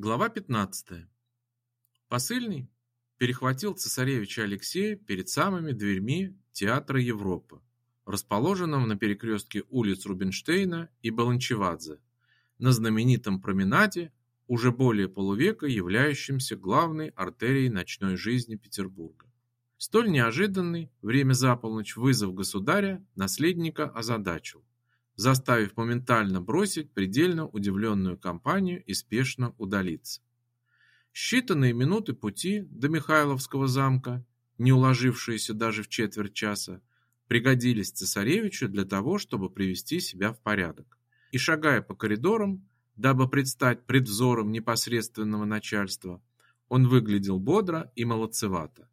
Глава 15. Посыльный перехватил цесаревича Алексея перед самыми дверьми Театра Европы, расположенного на перекрестке улиц Рубинштейна и Баланчевадзе, на знаменитом променаде, уже более полувека являющемся главной артерией ночной жизни Петербурга. Столь неожиданный время за полночь вызов государя наследника озадачил заставив моментально бросить предельно удивленную компанию и спешно удалиться. Считанные минуты пути до Михайловского замка, не уложившиеся даже в четверть часа, пригодились цесаревичу для того, чтобы привести себя в порядок. И шагая по коридорам, дабы предстать пред взором непосредственного начальства, он выглядел бодро и молодцевато,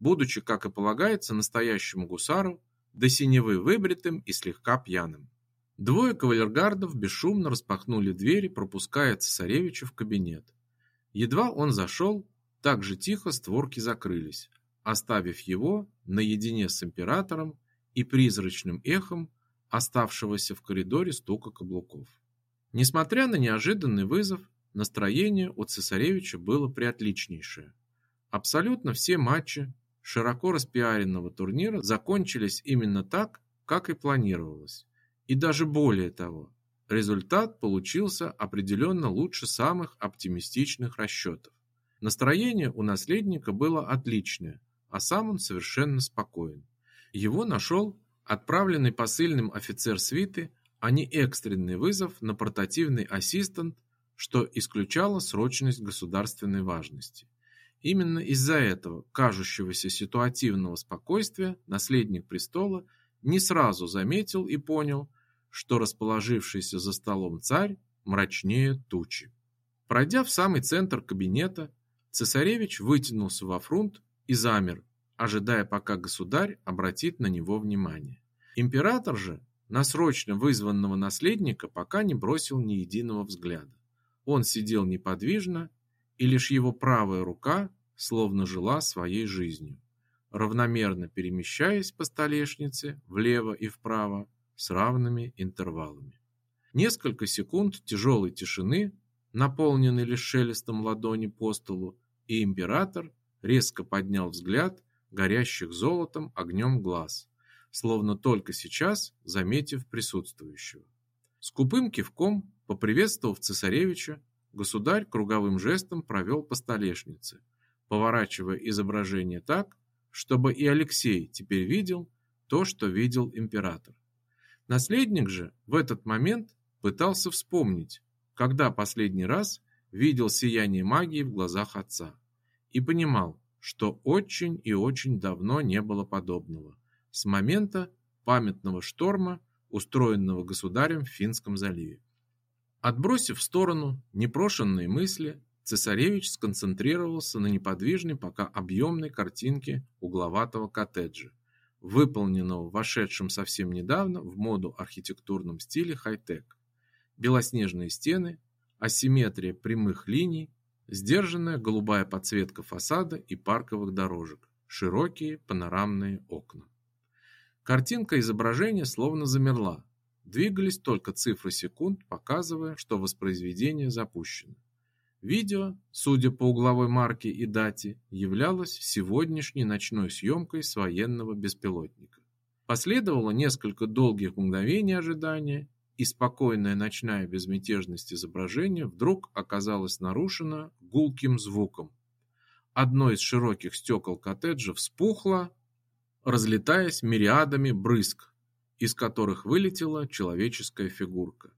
будучи, как и полагается настоящему гусару, до синевы выбритым и слегка пьяным. Двое кавалергардов бесшумно распахнули двери, пропуская цесаревича в кабинет. Едва он зашел, так же тихо створки закрылись, оставив его наедине с императором и призрачным эхом оставшегося в коридоре стука каблуков. Несмотря на неожиданный вызов, настроение у цесаревича было приотличнейшее. Абсолютно все матчи широко распиаренного турнира закончились именно так, как и планировалось. И даже более того, результат получился определенно лучше самых оптимистичных расчетов. Настроение у наследника было отличное, а сам он совершенно спокоен. Его нашел отправленный посыльным офицер свиты, а не экстренный вызов на портативный ассистент, что исключало срочность государственной важности. Именно из-за этого кажущегося ситуативного спокойствия наследник престола не сразу заметил и понял, что расположившийся за столом царь мрачнее тучи. Пройдя в самый центр кабинета, цесаревич вытянулся во фрунт и замер, ожидая, пока государь обратит на него внимание. Император же на срочно вызванного наследника пока не бросил ни единого взгляда. Он сидел неподвижно, и лишь его правая рука словно жила своей жизнью, равномерно перемещаясь по столешнице влево и вправо, с равными интервалами. Несколько секунд тяжелой тишины, наполненной лишь шелестом ладони по столу, и император резко поднял взгляд горящих золотом огнем глаз, словно только сейчас заметив присутствующего. Скупым кивком, поприветствовав цесаревича, государь круговым жестом провел по столешнице, поворачивая изображение так, чтобы и Алексей теперь видел то, что видел император. Наследник же в этот момент пытался вспомнить, когда последний раз видел сияние магии в глазах отца, и понимал, что очень и очень давно не было подобного, с момента памятного шторма, устроенного государем в Финском заливе. Отбросив в сторону непрошенные мысли, цесаревич сконцентрировался на неподвижной пока объемной картинке угловатого коттеджа, выполненного вошедшим совсем недавно в моду архитектурном стиле хай-тек. Белоснежные стены, асимметрия прямых линий, сдержанная голубая подсветка фасада и парковых дорожек, широкие панорамные окна. Картинка изображения словно замерла. Двигались только цифры секунд, показывая, что воспроизведение запущено. Видео, судя по угловой марке и дате, являлось сегодняшней ночной съемкой с военного беспилотника. Последовало несколько долгих мгновений ожидания, и спокойная ночная безмятежность изображения вдруг оказалась нарушена гулким звуком. Одно из широких стекол коттеджа вспухло, разлетаясь мириадами брызг, из которых вылетела человеческая фигурка.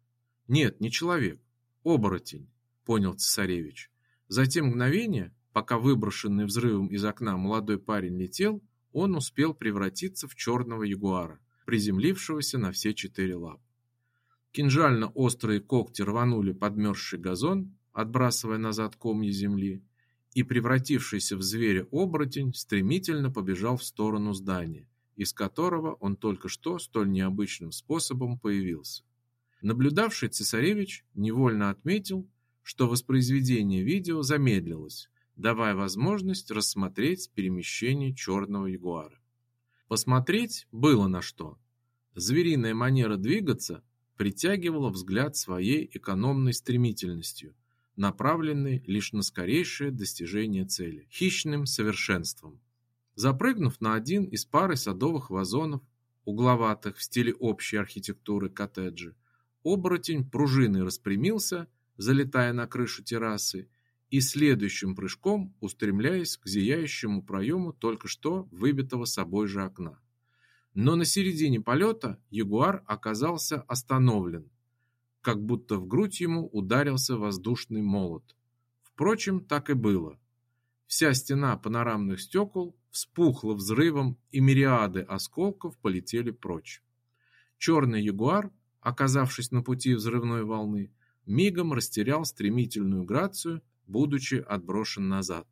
Нет, не человек, оборотень понял цесаревич. За те мгновения, пока выброшенный взрывом из окна молодой парень летел, он успел превратиться в черного ягуара, приземлившегося на все четыре лапы. Кинжально-острые когти рванули подмерзший газон, отбрасывая назад комья земли, и превратившийся в зверя оборотень стремительно побежал в сторону здания, из которого он только что столь необычным способом появился. Наблюдавший цесаревич невольно отметил, что воспроизведение видео замедлилось, давая возможность рассмотреть перемещение черного ягуара. Посмотреть было на что. Звериная манера двигаться притягивала взгляд своей экономной стремительностью, направленный лишь на скорейшее достижение цели – хищным совершенством. Запрыгнув на один из пары садовых вазонов, угловатых в стиле общей архитектуры коттеджа, оборотень пружиной распрямился, залетая на крышу террасы, и следующим прыжком устремляясь к зияющему проему только что выбитого собой же окна. Но на середине полета ягуар оказался остановлен, как будто в грудь ему ударился воздушный молот. Впрочем, так и было. Вся стена панорамных стекол вспухла взрывом, и мириады осколков полетели прочь. Черный ягуар, оказавшись на пути взрывной волны, мигом растерял стремительную грацию, будучи отброшен назад.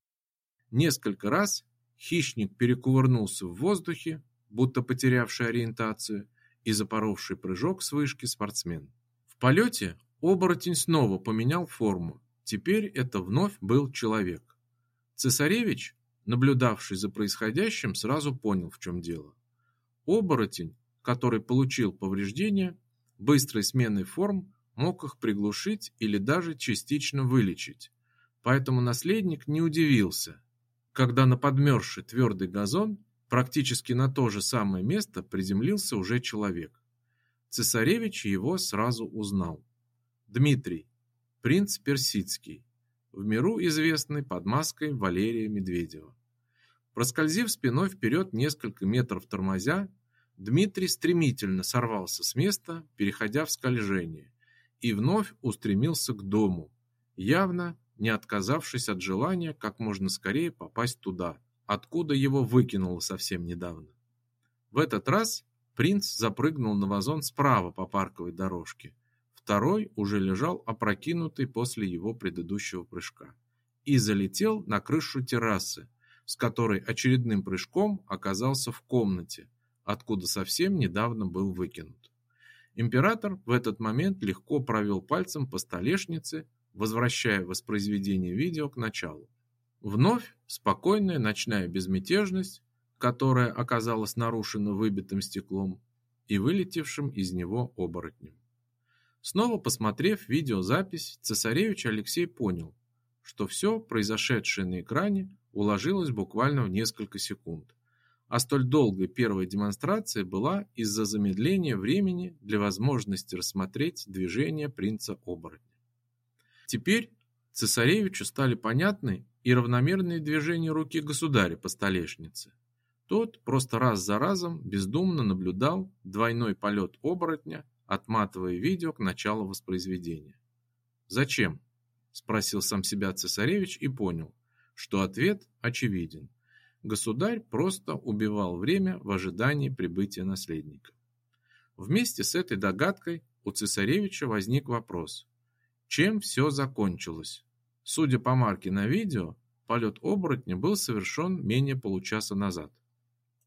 Несколько раз хищник перекувырнулся в воздухе, будто потерявший ориентацию, и запоровший прыжок с вышки спортсмен. В полете оборотень снова поменял форму. Теперь это вновь был человек. Цесаревич, наблюдавший за происходящим, сразу понял, в чем дело. Оборотень, который получил повреждения, быстрой сменой форм мог их приглушить или даже частично вылечить. Поэтому наследник не удивился, когда на подмерзший твердый газон практически на то же самое место приземлился уже человек. Цесаревич его сразу узнал. Дмитрий, принц Персидский, в миру известный под маской Валерия Медведева. Проскользив спиной вперед несколько метров тормозя, Дмитрий стремительно сорвался с места, переходя в скольжение, и вновь устремился к дому, явно не отказавшись от желания как можно скорее попасть туда, откуда его выкинуло совсем недавно. В этот раз принц запрыгнул на вазон справа по парковой дорожке. Второй уже лежал опрокинутый после его предыдущего прыжка и залетел на крышу террасы, с которой очередным прыжком оказался в комнате, откуда совсем недавно был выкинут. Император в этот момент легко провел пальцем по столешнице, возвращая воспроизведение видео к началу. Вновь спокойная ночная безмятежность, которая оказалась нарушена выбитым стеклом и вылетевшим из него оборотнем. Снова посмотрев видеозапись, цесаревич Алексей понял, что все произошедшее на экране уложилось буквально в несколько секунд. А столь долгая первая демонстрация была из-за замедления времени для возможности рассмотреть движение принца-оборотня. Теперь цесаревичу стали понятны и равномерные движения руки государя по столешнице. Тот просто раз за разом бездумно наблюдал двойной полет оборотня, отматывая видео к началу воспроизведения. «Зачем?» – спросил сам себя цесаревич и понял, что ответ очевиден. Государь просто убивал время в ожидании прибытия наследника. Вместе с этой догадкой у цесаревича возник вопрос – чем все закончилось. Судя по марке на видео, полет оборотня был совершен менее получаса назад.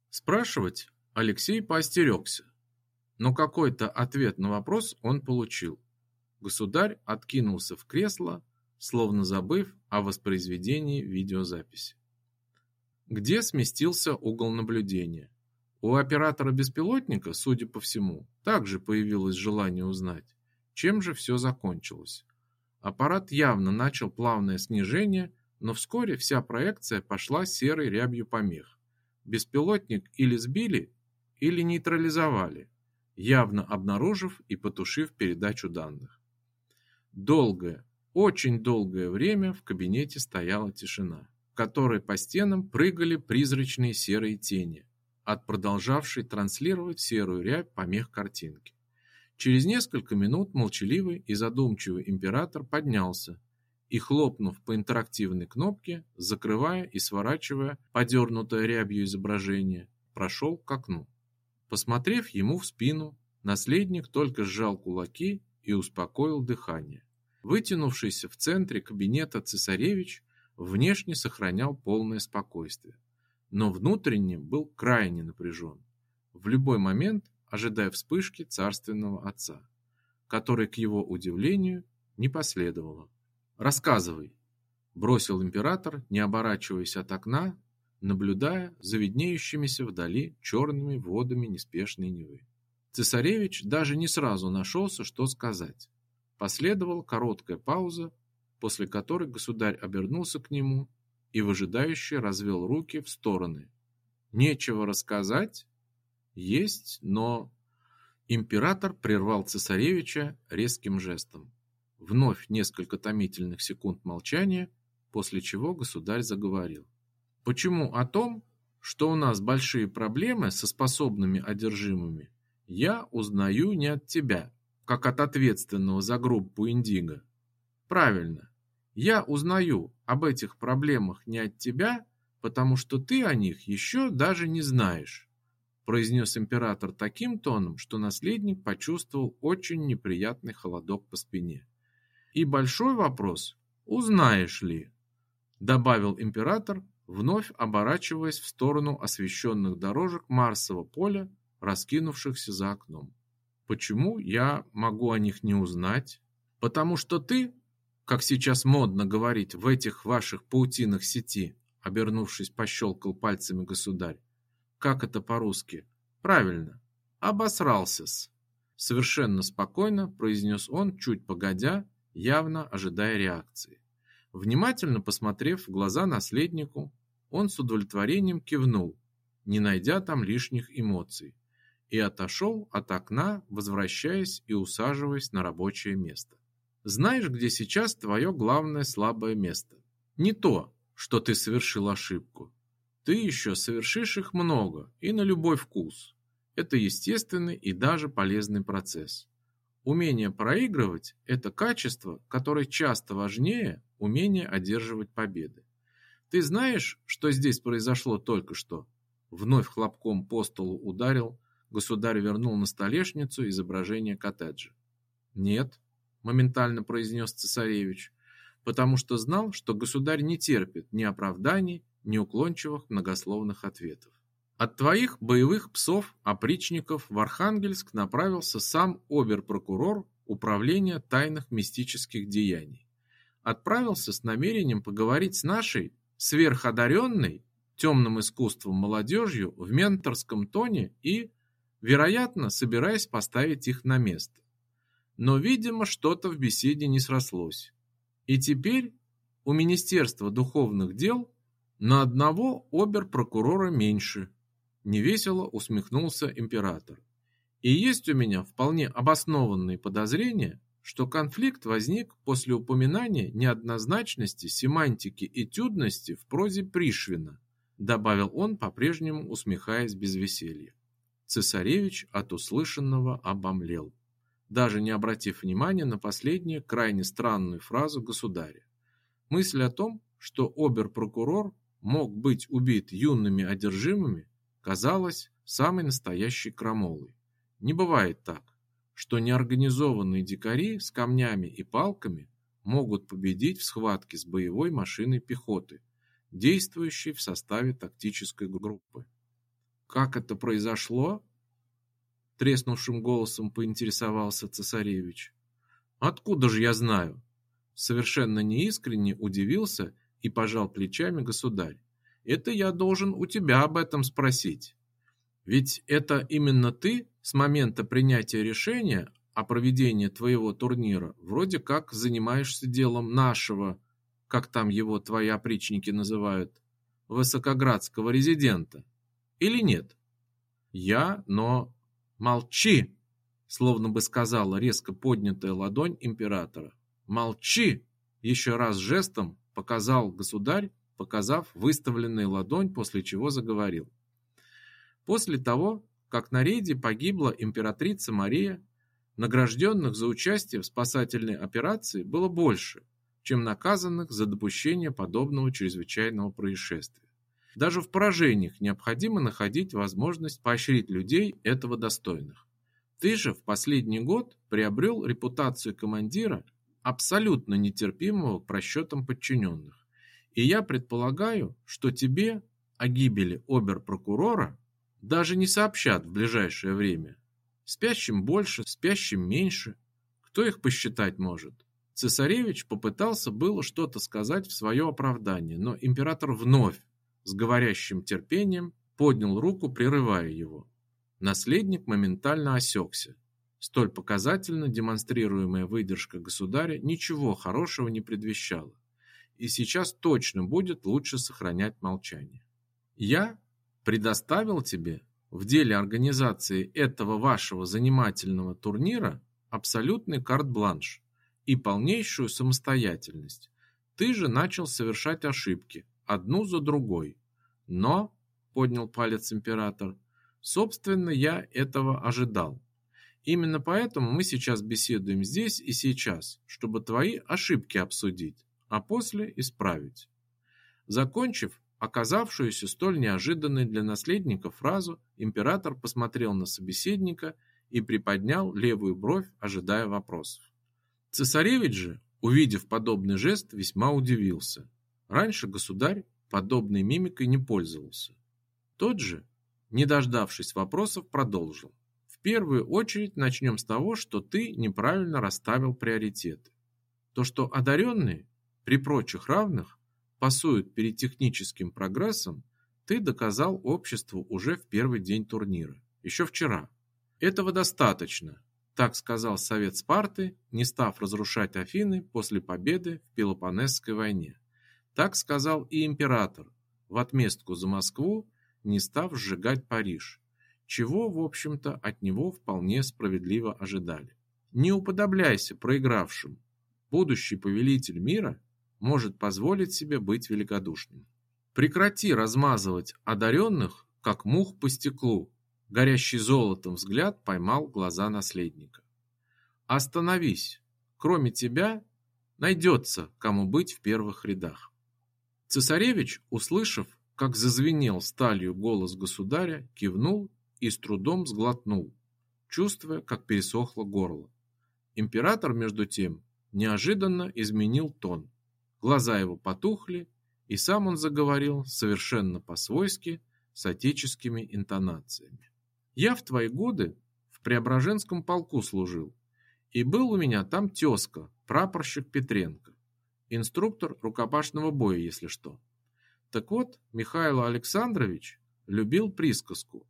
Спрашивать Алексей поостерегся, но какой-то ответ на вопрос он получил. Государь откинулся в кресло, словно забыв о воспроизведении видеозаписи. Где сместился угол наблюдения? У оператора беспилотника, судя по всему, также появилось желание узнать, чем же все закончилось. Аппарат явно начал плавное снижение, но вскоре вся проекция пошла серой рябью помех. Беспилотник или сбили, или нейтрализовали, явно обнаружив и потушив передачу данных. Долгое, очень долгое время в кабинете стояла тишина, которой по стенам прыгали призрачные серые тени от продолжавшей транслировать серую рябь помех картинки. Через несколько минут молчаливый и задумчивый император поднялся и, хлопнув по интерактивной кнопке, закрывая и сворачивая подернутое рябью изображение, прошел к окну. Посмотрев ему в спину, наследник только сжал кулаки и успокоил дыхание. Вытянувшийся в центре кабинета цесаревич внешне сохранял полное спокойствие, но внутренне был крайне напряжен. В любой момент ожидая вспышки царственного отца, которой, к его удивлению, не последовало. «Рассказывай», – бросил император, не оборачиваясь от окна, наблюдая за виднеющимися вдали черными водами неспешной Невы. Цесаревич даже не сразу нашелся, что сказать. Последовала короткая пауза, после которой государь обернулся к нему и выжидающе развел руки в стороны. Нечего рассказать? Есть, но император прервал цесаревича резким жестом. Вновь несколько томительных секунд молчания, после чего государь заговорил. Почему о том, что у нас большие проблемы со способными одержимыми, я узнаю не от тебя, как от ответственного за группу Индиго. Правильно. Я узнаю об этих проблемах не от тебя, потому что ты о них еще даже не знаешь, произнес император таким тоном, что наследник почувствовал очень неприятный холодок по спине. И большой вопрос: узнаешь ли? добавил император, вновь оборачиваясь в сторону освещенных дорожек Марсового поля, раскинувшихся за окном. Почему я могу о них не узнать? Потому что ты, как сейчас модно говорить в этих ваших паутинах сети, обернувшись, пощелкал пальцами государь. Как это по-русски? Правильно. Обосрался-с. Совершенно спокойно произнес он, чуть погодя, явно ожидая реакции. Внимательно посмотрев в глаза наследнику, он с удовлетворением кивнул, не найдя там лишних эмоций и отошел от окна, возвращаясь и усаживаясь на рабочее место. Знаешь, где сейчас твое главное слабое место? Не то, что ты совершил ошибку. Ты еще совершишь их много и на любой вкус. Это естественный и даже полезный процесс. Умение проигрывать – это качество, которое часто важнее умения одерживать победы. Ты знаешь, что здесь произошло только что? Вновь хлопком по столу ударил Государь вернул на столешницу изображение коттеджа. "Нет", моментально произнес цесаревич, потому что знал, что государь не терпит ни оправданий, ни уклончивых многословных ответов. От твоих боевых псов, опричников в Архангельск направился сам обер-прокурор управления тайных мистических деяний. Отправился с намерением поговорить с нашей сверходаренной темным искусством молодежью в менторском тоне и вероятно, собираясь поставить их на место. Но, видимо, что-то в беседе не срослось. И теперь у Министерства духовных дел на одного обер-прокурора меньше, невесело усмехнулся император. И есть у меня вполне обоснованные подозрения, что конфликт возник после упоминания неоднозначности семантики и этюдности в прозе Пришвина, добавил он, по-прежнему усмехаясь без веселья. Цесаревич от услышанного обомлел, даже не обратив внимания на последнюю крайне странную фразу государя. Мысль о том, что обер-прокурор мог быть убит юными одержимыми, казалась самой настоящей крамолой. Не бывает так, что неорганизованные дикари с камнями и палками могут победить в схватке с боевой машиной пехоты, действующей в составе тактической группы. Как это произошло? Треснувшим голосом поинтересовался цесаревич. Откуда же я знаю? Совершенно неискренне удивился и пожал плечами государь. Это я должен у тебя об этом спросить. Ведь это именно ты с момента принятия решения о проведении твоего турнира вроде как занимаешься делом нашего, как там его твои опричники называют, высокоградского резидента. Или нет? Я, но молчи, словно бы сказала резко поднятая ладонь императора. Молчи, еще раз жестом показал государь, показав выставленную ладонь, после чего заговорил. После того, как на рейде погибла императрица Мария, награжденных за участие в спасательной операции было больше, чем наказанных за допущение подобного чрезвычайного происшествия. Даже в поражениях необходимо находить возможность поощрить людей этого достойных. Ты же в последний год приобрел репутацию командира, абсолютно нетерпимого к просчетам подчиненных. И я предполагаю, что тебе о гибели обер-прокурора даже не сообщат в ближайшее время. Спящим больше, спящим меньше. Кто их посчитать может? Цесаревич попытался было что-то сказать в свое оправдание, но император вновь с говорящим терпением поднял руку, прерывая его. Наследник моментально осекся. Столь показательно демонстрируемая выдержка государя ничего хорошего не предвещала, и сейчас точно будет лучше сохранять молчание. Я предоставил тебе в деле организации этого вашего занимательного турнира абсолютный карт-бланш и полнейшую самостоятельность. Ты же начал совершать ошибки, одну за другой. Но, поднял палец император, собственно, я этого ожидал. Именно поэтому мы сейчас беседуем здесь и сейчас, чтобы твои ошибки обсудить, а после исправить. Закончив оказавшуюся столь неожиданной для наследника фразу, император посмотрел на собеседника и приподнял левую бровь, ожидая вопросов. Цесаревич же, увидев подобный жест, весьма удивился. Раньше государь подобной мимикой не пользовался. Тот же, не дождавшись вопросов, продолжил первую очередь начнем с того, что ты неправильно расставил приоритеты. То, что одаренные при прочих равных пасуют перед техническим прогрессом, ты доказал обществу уже в первый день турнира, еще вчера. Этого достаточно, так сказал Совет Спарты, не став разрушать Афины после победы в Пелопоннесской войне. Так сказал и император, в отместку за Москву, не став сжигать Париж чего, в общем-то, от него вполне справедливо ожидали. Не уподобляйся проигравшим. Будущий повелитель мира может позволить себе быть великодушным. Прекрати размазывать одаренных, как мух по стеклу. Горящий золотом взгляд поймал глаза наследника. Остановись. Кроме тебя найдется, кому быть в первых рядах. Цесаревич, услышав, как зазвенел сталью голос государя, кивнул и с трудом сглотнул, чувствуя, как пересохло горло. Император, между тем, неожиданно изменил тон. Глаза его потухли, и сам он заговорил совершенно по-свойски, с отеческими интонациями. «Я в твои годы в Преображенском полку служил, и был у меня там тезка, прапорщик Петренко, инструктор рукопашного боя, если что. Так вот, Михаил Александрович любил присказку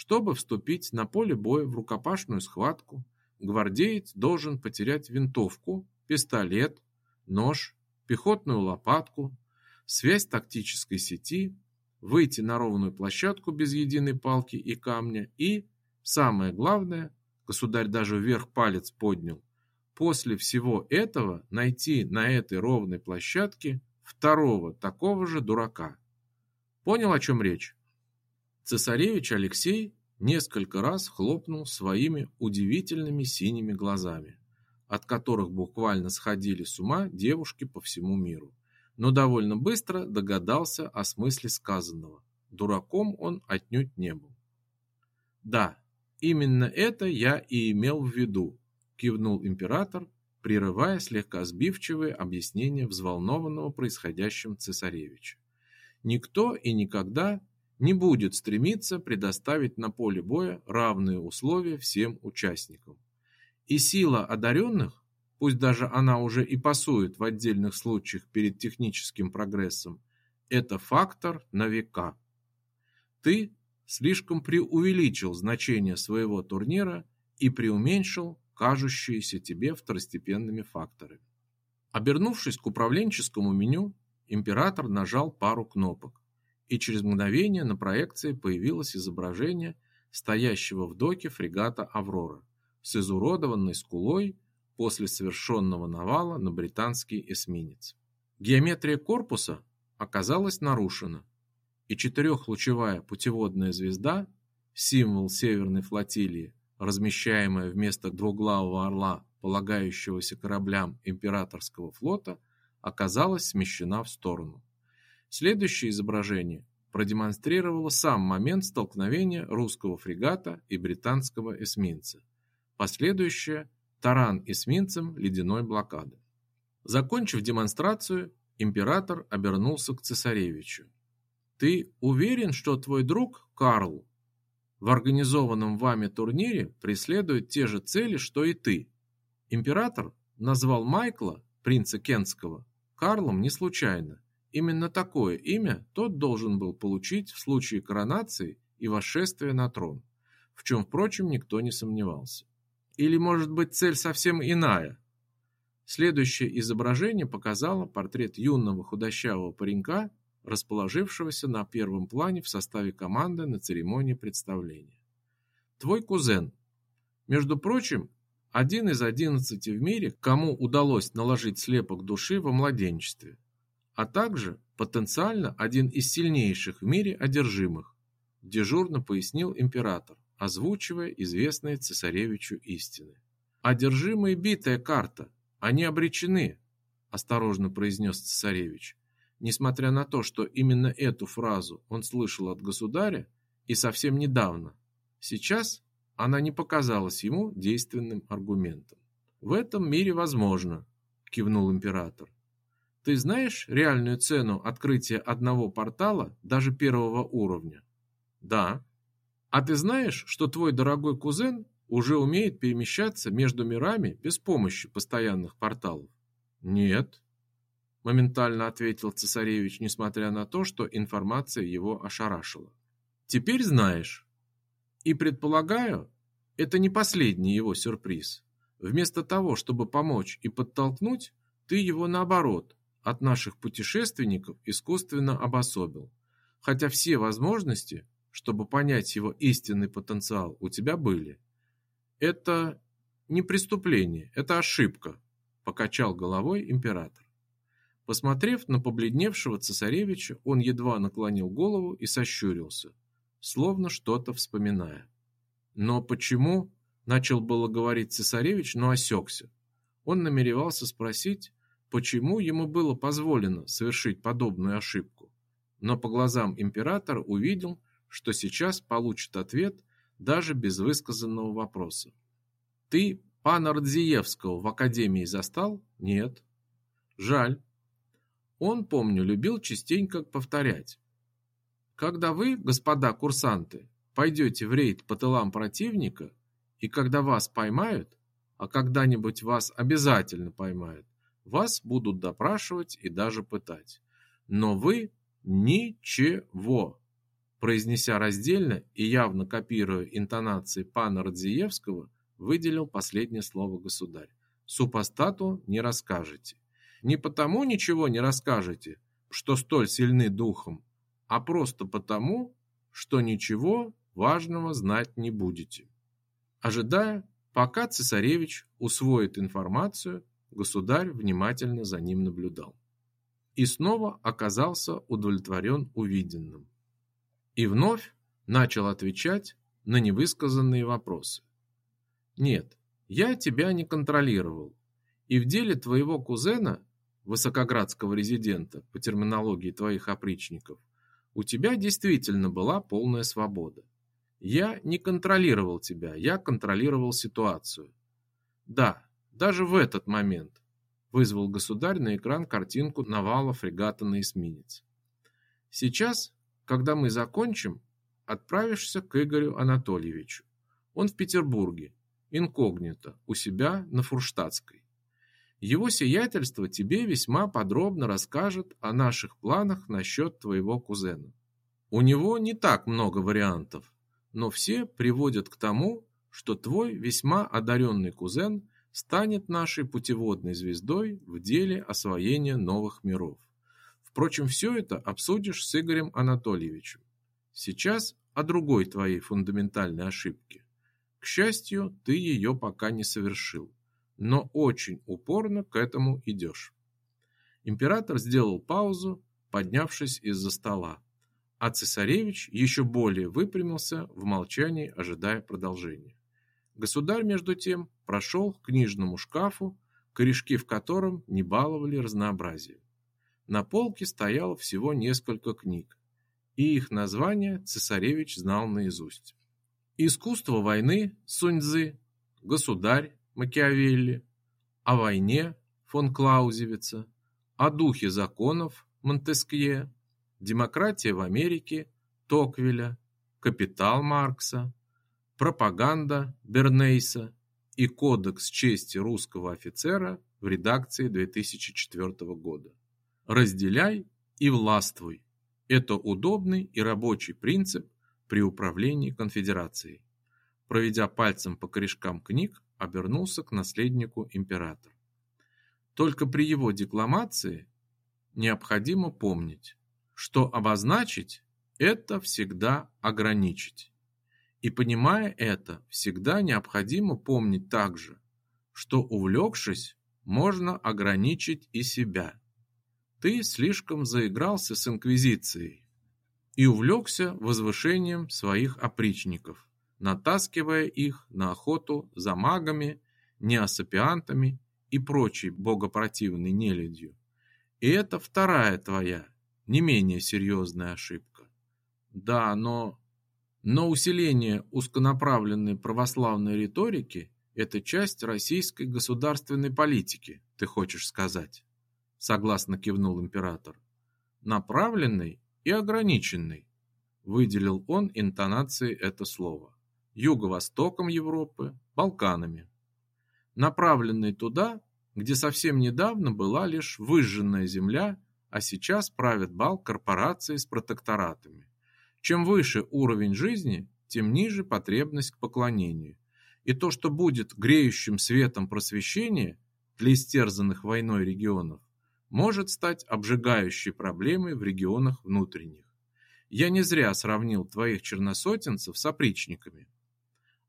чтобы вступить на поле боя в рукопашную схватку, гвардеец должен потерять винтовку, пистолет, нож, пехотную лопатку, связь тактической сети, выйти на ровную площадку без единой палки и камня и, самое главное, государь даже вверх палец поднял, после всего этого найти на этой ровной площадке второго такого же дурака. Понял, о чем речь? Цесаревич Алексей несколько раз хлопнул своими удивительными синими глазами, от которых буквально сходили с ума девушки по всему миру, но довольно быстро догадался о смысле сказанного. Дураком он отнюдь не был. Да, именно это я и имел в виду, кивнул император, прерывая слегка сбивчивые объяснения взволнованного происходящим цесаревича. Никто и никогда не будет стремиться предоставить на поле боя равные условия всем участникам. И сила одаренных, пусть даже она уже и пасует в отдельных случаях перед техническим прогрессом, это фактор на века. Ты слишком преувеличил значение своего турнира и преуменьшил кажущиеся тебе второстепенными факторами. Обернувшись к управленческому меню, император нажал пару кнопок и через мгновение на проекции появилось изображение стоящего в доке фрегата «Аврора» с изуродованной скулой после совершенного навала на британский эсминец. Геометрия корпуса оказалась нарушена, и четырехлучевая путеводная звезда, символ Северной флотилии, размещаемая вместо двуглавого орла, полагающегося кораблям императорского флота, оказалась смещена в сторону. Следующее изображение продемонстрировало сам момент столкновения русского фрегата и британского эсминца. Последующее таран эсминцем ледяной блокады. Закончив демонстрацию, император обернулся к цесаревичу. Ты уверен, что твой друг Карл в организованном вами турнире преследует те же цели, что и ты? Император назвал Майкла, принца Кентского, Карлом не случайно. Именно такое имя тот должен был получить в случае коронации и восшествия на трон, в чем, впрочем, никто не сомневался. Или, может быть, цель совсем иная? Следующее изображение показало портрет юного худощавого паренька, расположившегося на первом плане в составе команды на церемонии представления. Твой кузен. Между прочим, один из одиннадцати в мире, кому удалось наложить слепок души во младенчестве, а также потенциально один из сильнейших в мире одержимых, дежурно пояснил император, озвучивая известные цесаревичу истины. Одержимые битая карта, они обречены, осторожно произнес цесаревич. Несмотря на то, что именно эту фразу он слышал от государя и совсем недавно, сейчас она не показалась ему действенным аргументом. В этом мире возможно, кивнул император. Ты знаешь реальную цену открытия одного портала даже первого уровня? Да. А ты знаешь, что твой дорогой кузен уже умеет перемещаться между мирами без помощи постоянных порталов? Нет, моментально ответил цесаревич, несмотря на то, что информация его ошарашила. Теперь знаешь. И предполагаю, это не последний его сюрприз. Вместо того, чтобы помочь и подтолкнуть, ты его наоборот от наших путешественников искусственно обособил. Хотя все возможности, чтобы понять его истинный потенциал, у тебя были. Это не преступление, это ошибка, покачал головой император. Посмотрев на побледневшего цесаревича, он едва наклонил голову и сощурился, словно что-то вспоминая. Но почему, начал было говорить цесаревич, но осекся. Он намеревался спросить, почему ему было позволено совершить подобную ошибку. Но по глазам императора увидел, что сейчас получит ответ даже без высказанного вопроса. Ты пана Радзиевского в академии застал? Нет. Жаль. Он, помню, любил частенько повторять. Когда вы, господа курсанты, пойдете в рейд по тылам противника, и когда вас поймают, а когда-нибудь вас обязательно поймают, вас будут допрашивать и даже пытать. Но вы ничего. Произнеся раздельно и явно копируя интонации пана Радзиевского, выделил последнее слово государь. Супостату не расскажете. Не потому ничего не расскажете, что столь сильны духом, а просто потому, что ничего важного знать не будете. Ожидая, пока цесаревич усвоит информацию, государь внимательно за ним наблюдал. И снова оказался удовлетворен увиденным. И вновь начал отвечать на невысказанные вопросы. Нет, я тебя не контролировал. И в деле твоего кузена высокоградского резидента по терминологии твоих опричников, у тебя действительно была полная свобода. Я не контролировал тебя, я контролировал ситуацию. Да, даже в этот момент вызвал государь на экран картинку навала фрегата на эсминец. Сейчас, когда мы закончим, отправишься к Игорю Анатольевичу. Он в Петербурге, инкогнито, у себя на Фурштадтской. Его сиятельство тебе весьма подробно расскажет о наших планах насчет твоего кузена. У него не так много вариантов, но все приводят к тому, что твой весьма одаренный кузен станет нашей путеводной звездой в деле освоения новых миров. Впрочем, все это обсудишь с Игорем Анатольевичем. Сейчас о другой твоей фундаментальной ошибке. К счастью, ты ее пока не совершил но очень упорно к этому идешь. Император сделал паузу, поднявшись из-за стола, а цесаревич еще более выпрямился в молчании, ожидая продолжения. Государь, между тем, прошел к книжному шкафу, корешки в котором не баловали разнообразием. На полке стояло всего несколько книг, и их названия цесаревич знал наизусть. «Искусство войны» Сунь-Цзы, «Государь» Макиавелли, о войне фон Клаузевица, о духе законов Монтескье, демократия в Америке Токвеля, капитал Маркса, пропаганда Бернейса и кодекс чести русского офицера в редакции 2004 года. Разделяй и властвуй. Это удобный и рабочий принцип при управлении конфедерацией. Проведя пальцем по корешкам книг, обернулся к наследнику император. Только при его декламации необходимо помнить, что обозначить – это всегда ограничить. И понимая это, всегда необходимо помнить также, что увлекшись, можно ограничить и себя. Ты слишком заигрался с инквизицией и увлекся возвышением своих опричников, натаскивая их на охоту за магами, неосапиантами и прочей богопротивной нелюдью. И это вторая твоя, не менее серьезная ошибка. Да, но... Но усиление узконаправленной православной риторики – это часть российской государственной политики, ты хочешь сказать? Согласно кивнул император. Направленной и ограниченной, выделил он интонацией это слово. Юго-востоком Европы, Балканами. Направленной туда, где совсем недавно была лишь выжженная земля, а сейчас правят бал корпорации с протекторатами. Чем выше уровень жизни, тем ниже потребность к поклонению. И то, что будет греющим светом просвещения для истерзанных войной регионов, может стать обжигающей проблемой в регионах внутренних. Я не зря сравнил твоих черносотенцев с опричниками.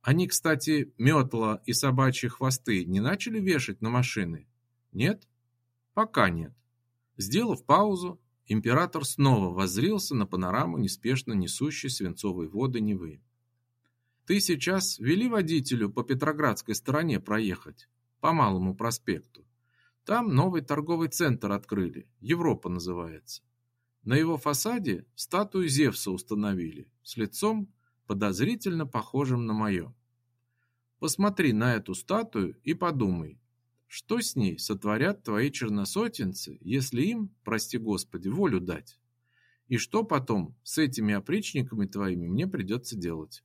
Они, кстати, метла и собачьи хвосты не начали вешать на машины? Нет? Пока нет. Сделав паузу, император снова воззрился на панораму неспешно несущей свинцовые воды Невы. Ты сейчас вели водителю по Петроградской стороне проехать, по Малому проспекту. Там новый торговый центр открыли, Европа называется. На его фасаде статую Зевса установили с лицом, подозрительно похожим на мое. Посмотри на эту статую и подумай, что с ней сотворят твои черносотенцы, если им, прости Господи, волю дать? И что потом с этими опричниками твоими мне придется делать?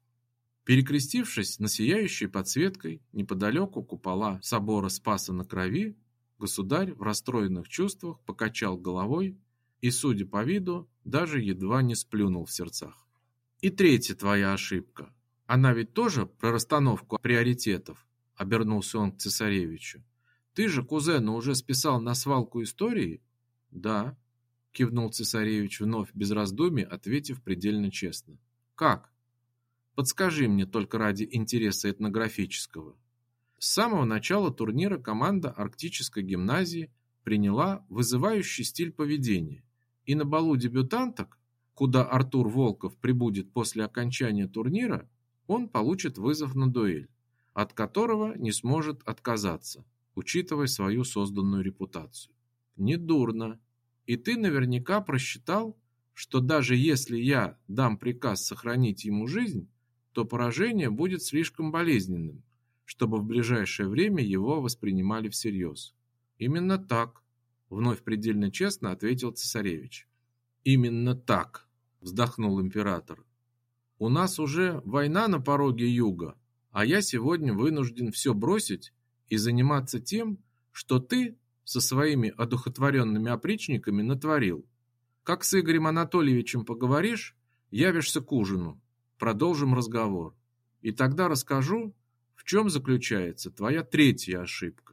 Перекрестившись на сияющей подсветкой неподалеку купола собора Спаса на Крови, государь в расстроенных чувствах покачал головой и, судя по виду, даже едва не сплюнул в сердцах. И третья твоя ошибка. Она ведь тоже про расстановку приоритетов, обернулся он к цесаревичу. Ты же кузена уже списал на свалку истории? Да, кивнул цесаревич вновь без раздумий, ответив предельно честно. Как? Подскажи мне только ради интереса этнографического. С самого начала турнира команда Арктической гимназии приняла вызывающий стиль поведения, и на балу дебютанток, куда Артур Волков прибудет после окончания турнира, он получит вызов на дуэль, от которого не сможет отказаться, учитывая свою созданную репутацию. Недурно. И ты наверняка просчитал, что даже если я дам приказ сохранить ему жизнь, то поражение будет слишком болезненным, чтобы в ближайшее время его воспринимали всерьез. Именно так, вновь предельно честно ответил цесаревич. Именно так, вздохнул император. У нас уже война на пороге юга, а я сегодня вынужден все бросить и заниматься тем, что ты со своими одухотворенными опричниками натворил. Как с Игорем Анатольевичем поговоришь, явишься к ужину, продолжим разговор. И тогда расскажу, в чем заключается твоя третья ошибка.